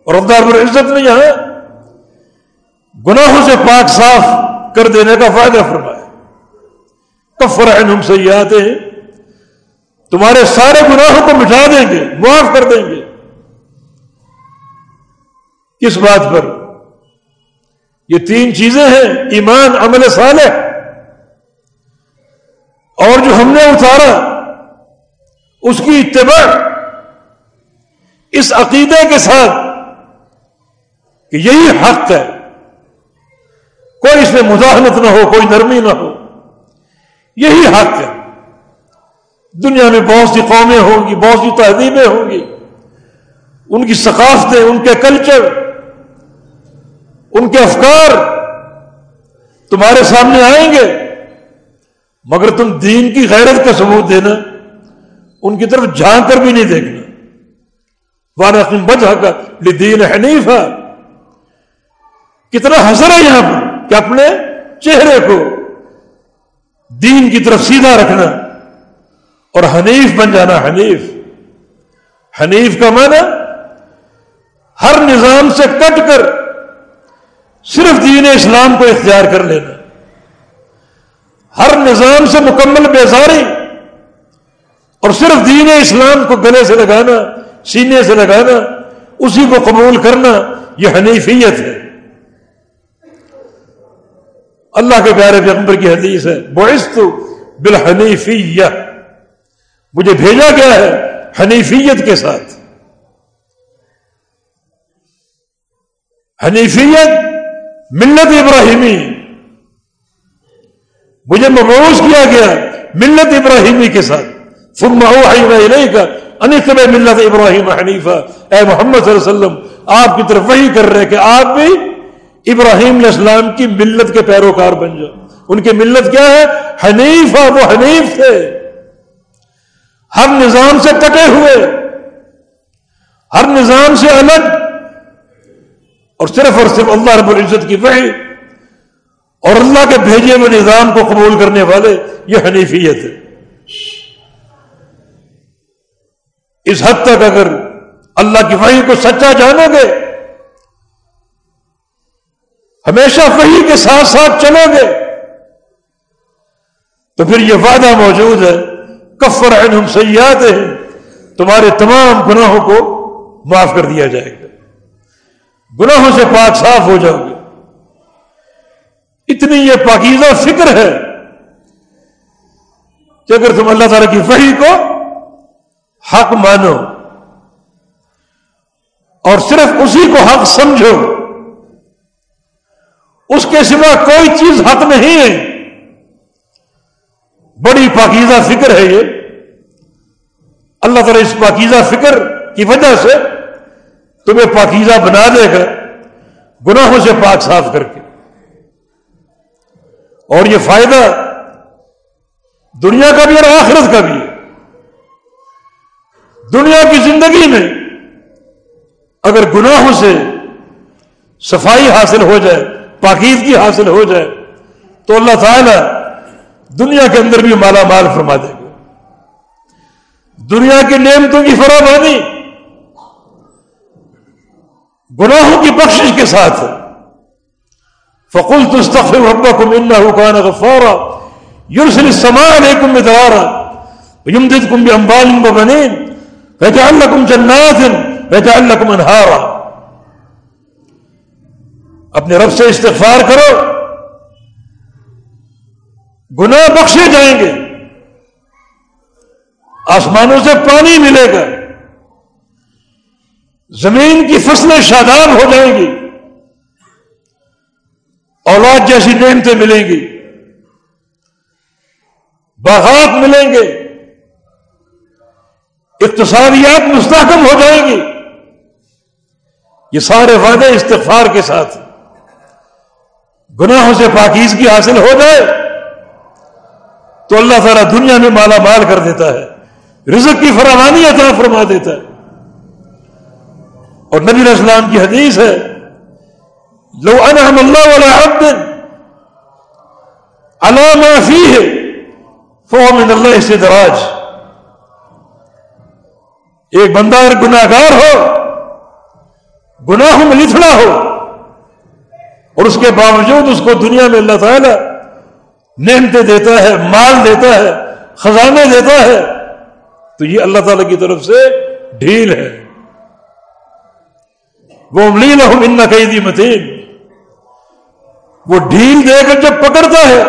اور اللہ رب العزت نے یہاں گناہوں سے پاک صاف کر دینے کا فائدہ فرمایا کفر ہم سے یہ آتے ہیں تمہارے سارے گناہوں کو مٹا دیں گے، معاف کر دیں گے۔ کس بات پر یہ تین چیزیں ہیں، ایمان، عمل صالح۔ اور جو ہم نے اتارا، اس کی اتباع، اس عقیدے کے ساتھ کہ یہی حق ہے۔ کوئی اس میں مزاحمت نہ ہو، کوئی نرمی نہ ہو۔ یہی حق ہے۔ دنیا میں بہت سی قومیں ہوں گی، بہت سی تہذیبیں ہوں گی۔ ان کی ثقافتیں ان کے کلچر، ان کے افکار تمہارے سامنے آئیں گے۔ مگر تم دین کی غیرت کا ثبوت دینا، ان کی طرف جھانک کر بھی نہیں دیکھنا۔ وانا بجہ کا دین حنیف ہے کتنا حسر ہے یہاں پر کہ اپنے چہرے کو دین کی طرف سیدھا رکھنا اور حنیف بن جانا حنیف۔ حنیف کا معنی ہر نظام سے کٹ کر صرف دین اسلام کو اختیار کر لینا۔ ہر نظام سے مکمل بیزاری اور صرف دین اسلام کو گلے سے لگانا، سینے سے لگانا، اسی کو قبول کرنا، یہ حنیفیت ہے۔ اللہ کے پیارے پیغمبر کی حدیث ہے بوئس تو مجھے بھیجا گیا ہے حنیفیت کے ساتھ۔ حنیفیت ملت ابراہیمی۔ مجھے مبوس کیا گیا ملت ابراہیمی کے ساتھ۔ ثم اوحینا الیک ان ملت ابراہیم حنیفہ اے محمد صلی اللہ علیہ وسلم، آپ کی طرف وہی کر رہے کہ آپ بھی ابراہیم علیہ السلام کی ملت کے پیروکار بن جاؤ۔ ان کی ملت کیا ہے؟ حنیفہ وہ حنیف تھے۔ ہر نظام سے کٹے ہوئے۔ ہر نظام سے الگ۔ اور صرف اور صرف اللہ رب العزت کی وحی۔ اور اللہ کے بھیجے ہوئے نظام کو قبول کرنے والے یہ حنیفیت ہے۔ اس حد تک اگر اللہ کی وحی کو سچا جانو گے ہمیشہ وحی کے ساتھ ساتھ چلو گے۔ تو پھر یہ وعدہ موجود ہے، کفر عنہم سیاحت ہیں تمہارے تمام گناہوں کو معاف کر دیا جائے گا۔ گناہوں سے پاک صاف ہو جاؤ گے۔ اتنی یہ پاکیزہ فکر ہے کہ اگر تم اللہ تعالی کی وحی کو حق مانو اور صرف اسی کو حق سمجھو اس کے سوا کوئی چیز حق نہیں ہے۔ بڑی پاکیزہ فکر ہے یہ۔ اللہ تعالیٰ اس پاکیزہ فکر کی وجہ سے تمہیں پاکیزہ بنا دے گا، گناہوں سے پاک صاف کر کے۔ اور یہ فائدہ دنیا کا بھی اور آخرت کا بھی ہے۔ دنیا کی زندگی میں اگر گناہوں سے صفائی حاصل ہو جائے پاکیزگی حاصل ہو جائے تو اللہ تعالی دنیا کے اندر بھی مالا مال فرما دے گا۔ دنیا کی نعمتوں کی فراوانی گناہوں کی بخشش کے ساتھ۔ فقل تستغفر ربكم انه كان غفارا۔ يرسل السماء عليكم مدرارا۔ ويمددكم باموال وبنين۔ ويجعل لكم جنات ويجعل لكم انهارا اپنے رب سے استغفار کرو، گناہ بخشے جائیں گے۔ آسمانوں سے پانی ملے گا۔ زمین کی فصلیں شاداب ہو جائیں گی۔ اولاد جیسی نعمتیں ملیں گی۔ باغات ملیں گے۔ اقتصادیات مستحکم ہو جائیں گی۔ یہ سارے وعدے استغفار کے ساتھ۔ گناہوں سے پاکیزگی حاصل ہو جائے تو اللہ تعالیٰ دنیا میں مالا مال کر دیتا ہے، رزق کی فراوانی عطا فرما دیتا ہے۔ اور نبی السلام کی حدیث ہے، لو انعم اللہ والا عبد علامہ فی ہے فومن اللہ سے دراج۔ ایک بندہ اگر گناہ گار ہو، گناہوں میں لتھڑا ہو اور اس کے باوجود اس کو دنیا میں اللہ تعالی نعمتیں دیتا ہے، مال دیتا ہے، خزانے دیتا ہے، تو یہ اللہ تعالی کی طرف سے ڈھیل ہے۔ وہ املیل ہوں ان قیدی متین وہ ڈھیل دے کر جب پکڑتا ہے،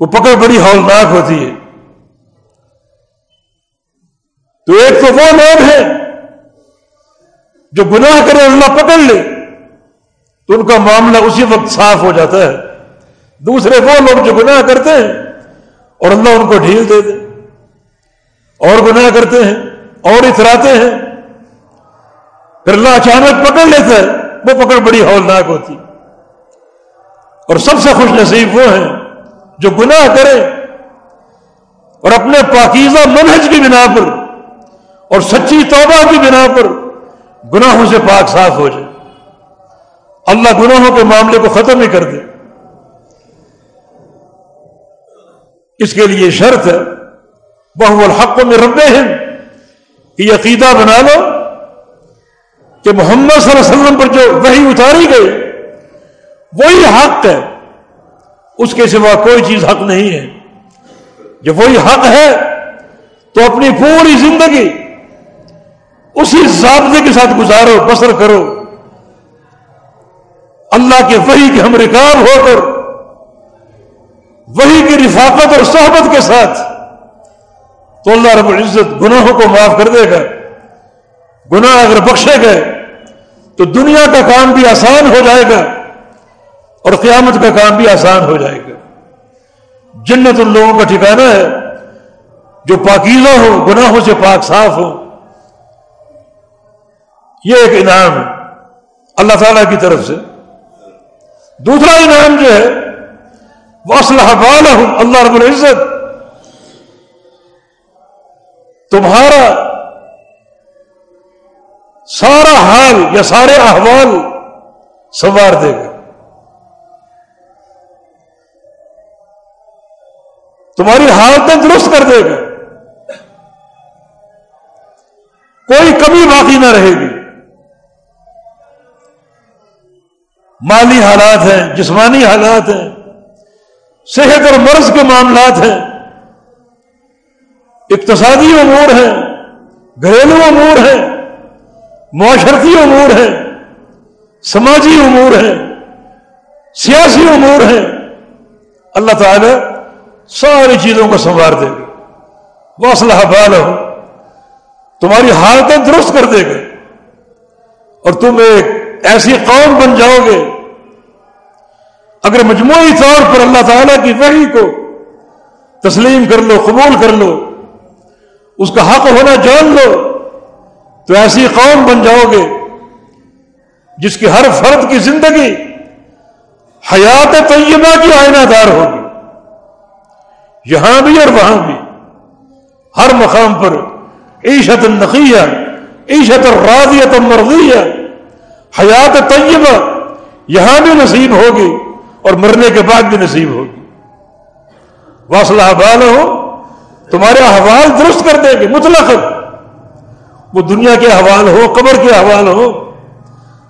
وہ پکڑ بڑی ہولناک ہوتی ہے۔ تو ایک تو وہ لوگ ہیں جو گناہ کرے اللہ پکڑ لے۔ تو ان کا معاملہ اسی وقت صاف ہو جاتا ہے۔ دوسرے وہ لوگ جو گناہ کرتے ہیں اور اللہ ان کو ڈھیل دے دے۔ اور گناہ کرتے ہیں، اور اتراتے ہیں۔ پھر اللہ اچانک پکڑ لیتا ہے، وہ پکڑ بڑی ہولناک ہوتی۔ اور سب سے خوش نصیب وہ ہیں، جو گناہ کرے اور اپنے پاکیزہ منہج کی بنا پر اور سچی توبہ کی بنا پر گناہوں سے پاک صاف ہو جائے۔ اللہ گناہوں کے معاملے کو ختم ہی کر دے۔ اس کے لیے شرط ہے وہ الحق میں ربے ہیں کہ عقیدہ بنا لو کہ محمد صلی اللہ علیہ وسلم پر جو وہی اتاری گئی، وہی حق ہے۔ اس کے سوا کوئی چیز حق نہیں ہے۔ جب وہی حق ہے، تو اپنی پوری زندگی اسی ضابطے کے ساتھ گزارو، بسر کرو۔ اللہ کے وہی کے ہم رکاب ہو کر وہی کی رفاقت اور صحبت کے ساتھ، تو اللہ رب العزت گناہوں کو معاف کر دے گا۔ گناہ اگر بخشے گئے، تو دنیا کا کام بھی آسان ہو جائے گا اور قیامت کا کام بھی آسان ہو جائے گا۔ جنت ان لوگوں کا ٹھکانا ہے جو پاکیزہ ہو گناہوں سے پاک صاف ہو یہ ایک انعام ہے۔ اللہ تعالی کی طرف سے دوسرا انعام جو ہے وہ اسلحہ اللہ رب العزت، تمہارا سارا حال یا سارے احوال سنوار دے گا۔ تمہاری حالتیں درست کر دے گا۔ کوئی کمی باقی نہ رہے گی۔ مالی حالات ہیں، جسمانی حالات ہیں، صحت اور مرض کے معاملات ہیں۔ اقتصادی امور ہیں، گھریلو امور ہیں، معاشرتی امور ہیں، سماجی امور ہیں، سیاسی امور ہیں۔ اللہ تعالی ساری چیزوں کو سنوار دے گا۔ وہ اسلحہ بال ہو تمہاری حالتیں درست کر دے گا۔ اور تم ایک ایسی قوم بن جاؤ گے۔ اگر مجموعی طور پر اللہ تعالیٰ کی وحی کو تسلیم کر لو، قبول کر لو، اس کا حق ہونا جان لو، تو ایسی قوم بن جاؤ گے جس کی ہر فرد کی زندگی حیات طیبہ کی آئینہ دار ہوگی۔ یہاں بھی اور وہاں بھی۔ ہر مقام پر عیشت النقیہ، عیشت الراضیت مرضیہ حیات طیبہ، یہاں بھی نصیب ہوگی اور مرنے کے بعد بھی نصیب ہوگی۔ واصلہ بال ہو تمہارے احوال درست کر دیں گے، مطلق۔ وہ دنیا کے احوال ہو، قبر کے احوال ہو،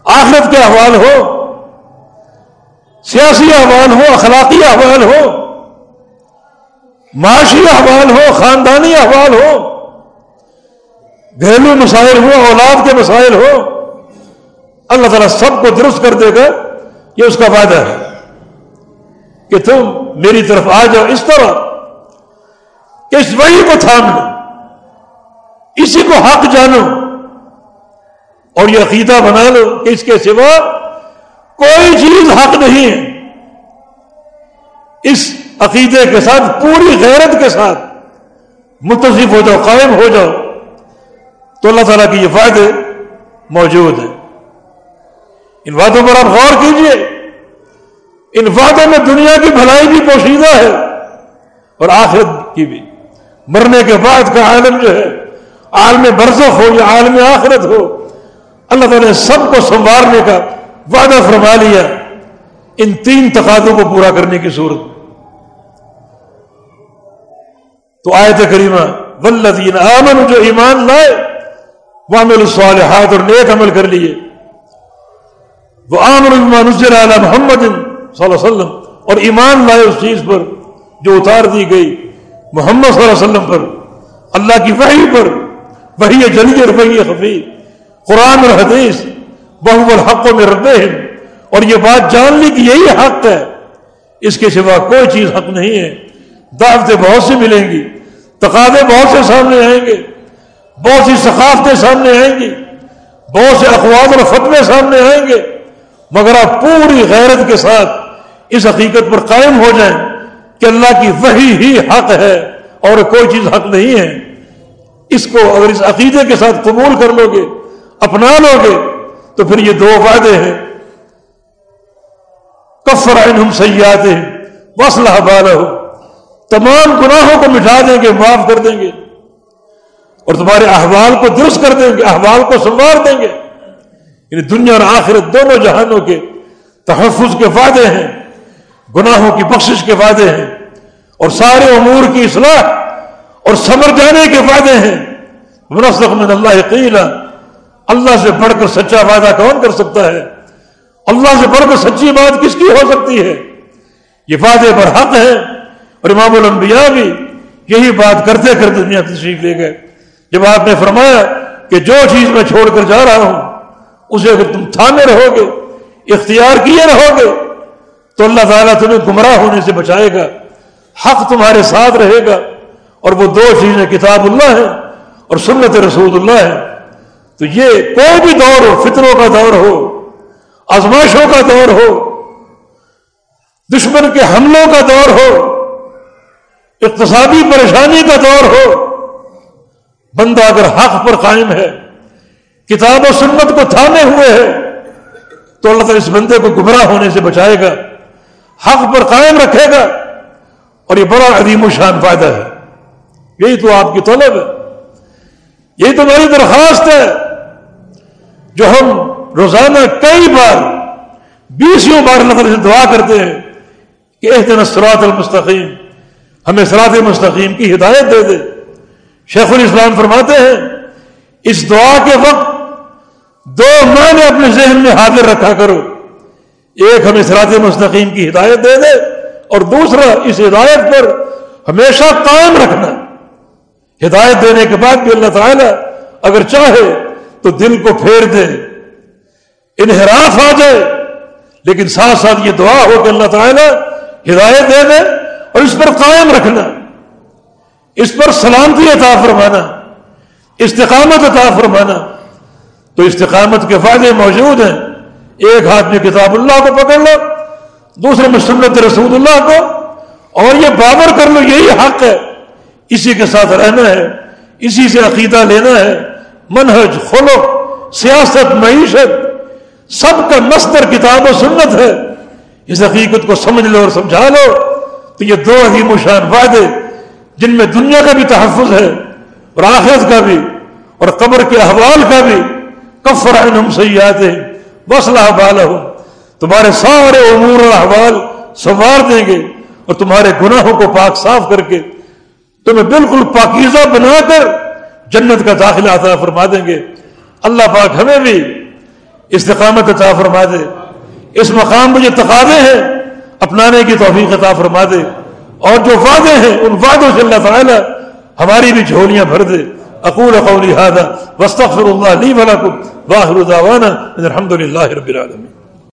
آخرت کے احوال ہو، سیاسی احوال ہو، اخلاقی احوال ہو، معاشی احوال ہو، خاندانی احوال ہو، گھریلو مسائل ہو، اولاد کے مسائل ہو اللہ تعالیٰ سب کو درست کر دے گا، یہ اس کا وعدہ ہے کہ تم میری طرف آ جاؤ اس طرح۔ کہ اس وحی کو تھام لو اسی کو حق جانو اور یہ عقیدہ بنا لو کہ اس کے سوا کوئی چیز حق نہیں۔ ہے اس عقیدے کے ساتھ، پوری غیرت کے ساتھ متصف ہو جاؤ، قائم ہو جاؤ۔ تو اللہ تعالیٰ کی یہ فائدے موجود ہیں۔ ان وعدوں پر آپ غور کیجیے۔ ان وعدوں میں دنیا کی بھلائی بھی پوشیدہ ہے اور آخرت کی بھی۔ مرنے کے بعد کا عالم جو ہے، عالم برزخ ہو یا عالم آخرت ہو، اللہ تعالیٰ نے سب کو سنوارنے کا وعدہ فرما لیا۔ ان تین تقاضوں کو پورا کرنے کی صورت۔ تو آیت کریمہ ولدین آمن جو ایمان لائے وہ عمل الصالحات اور نیک عمل کر لیے۔ وہ عامر نزل علی محمد صلی اللہ علیہ وسلم اور ایمان لائے اس چیز پر جو اتار دی گئی محمد صلی اللہ علیہ وسلم پر، اللہ کی وحی پر۔ وہی جلی اور وہی خفی۔ قرآن اور حدیث بہو الحق میں رہتے ہیں اور یہ بات جان لی کہ یہی حق ہے۔ اس کے سوا کوئی چیز حق نہیں ہے۔ دعوتیں بہت سی ملیں گی۔ تقاضے بہت سے سامنے آئیں گے۔ بہت سی ثقافتیں سامنے آئیں گی۔ بہت سے اخبار اور فتوے سامنے آئیں گے۔ مگر آپ پوری غیرت کے ساتھ اس حقیقت پر قائم ہو جائیں کہ اللہ کی وہی ہی حق ہے اور کوئی چیز حق نہیں ہے۔ اس کو اگر اس عقیدے کے ساتھ قبول کر لو گے، اپنا لو گے، تو پھر یہ دو وعدے ہیں۔ کفر ہم سیاحت ہیں وسلح بال ہو تمام گناہوں کو مٹا دیں گے، معاف کر دیں گے۔ اور تمہارے احوال کو درست کر دیں گے، احوال کو سنوار دیں گے۔ یعنی دنیا اور آخرت دونوں جہانوں کے تحفظ کے فائدے ہیں، گناہوں کی بخشش کے فائدے ہیں، اور سارے امور کی اصلاح اور سمر جانے کے فائدے ہیں۔ منسلک من اللہ قیلا، اللہ سے بڑھ کر سچا وعدہ کون کر سکتا ہے؟ اللہ سے بڑھ کر سچی بات کس کی ہو سکتی ہے؟ یہ وعدے پر حق ہے، اور امام الانبیاء بھی یہی بات کرتے کرتے دنیا تشریف لے گئے۔ جب آپ نے فرمایا کہ جو چیز میں چھوڑ کر جا رہا ہوں اسے اگر تم تھامے رہو گے، اختیار کیے رہو گے، تو اللہ تعالیٰ تمہیں گمراہ ہونے سے بچائے گا، حق تمہارے ساتھ رہے گا، اور وہ دو چیزیں کتاب اللہ ہے اور سنت رسول اللہ ہے تو یہ کوئی بھی دور ہو، فطروں کا دور ہو، آزمائشوں کا دور ہو، دشمن کے حملوں کا دور ہو، اقتصادی پریشانی کا دور ہو، بندہ اگر حق پر قائم ہے کتاب و سنت کو تھامے ہوئے ہے، تو اللہ تعالیٰ اس بندے کو گمراہ ہونے سے بچائے گا، حق پر قائم رکھے گا، اور یہ بڑا عظیم و شان فائدہ ہے۔ یہی تو آپ کی طلب ہے۔ یہی تو درخواست ہے جو ہم روزانہ کئی بار بیسوں بار اللہ تعالیٰ سے دعا کرتے ہیں کہ ایک دن سرات المستقیم، ہمیں سرات المستقیم کی ہدایت دے دے۔ شیخ الاسلام فرماتے ہیں، اس دعا کے وقت دو معنی اپنے ذہن میں حاضر رکھا کرو۔ ایک ہمیں سرات مستقیم کی ہدایت دے دے اور دوسرا اس ہدایت پر ہمیشہ قائم رکھنا۔ ہدایت دینے کے بعد بھی اللہ تعالیٰ اگر چاہے تو دل کو پھیر دے، انحراف آ جائے، لیکن ساتھ ساتھ یہ دعا ہو کہ اللہ تعالیٰ ہدایت دے دے اور اس پر قائم رکھنا۔ اس پر سلامتی عطا فرمانا، استقامت عطا فرمانا۔ تو استقامت کے فائدے موجود ہیں۔ ایک ہاتھ میں کتاب اللہ کو پکڑ لو، دوسرے میں سنت رسول اللہ کو، اور یہ بابر کر لو، یہی حق ہے۔ اسی کے ساتھ رہنا ہے، اسی سے عقیدہ لینا ہے۔ منہج خلق سیاست، معیشت، سب کا مستر کتاب و سنت ہے۔ اس حقیقت کو سمجھ لو اور سمجھا لو۔ تو یہ دو عظیم و شان فائدے جن میں دنیا کا بھی تحفظ ہے، اور آخرت کا بھی، اور قبر کے احوال کا بھی۔ کفر ہم سیاحت وسلح بال ہو۔ تمہارے سارے امور اور احوال سنوار دیں گے اور تمہارے گناہوں کو پاک صاف کر کے تمہیں بالکل پاکیزہ بنا کر جنت کا داخلہ عطا فرما دیں گے۔ اللہ پاک ہمیں بھی استقامت عطا فرما دے۔ اس مقام میں جو تقاضے ہیں، اپنانے کی توفیق عطا فرما دے۔ اور جو وعدے ہیں، ان وعدوں سے اللہ تعالیٰ ہماری بھی جھولیاں بھر دے۔ اقول قولي هذا واستغفر الله لي ولكم. واخر دعوانا ان الحمد لله رب العالمين.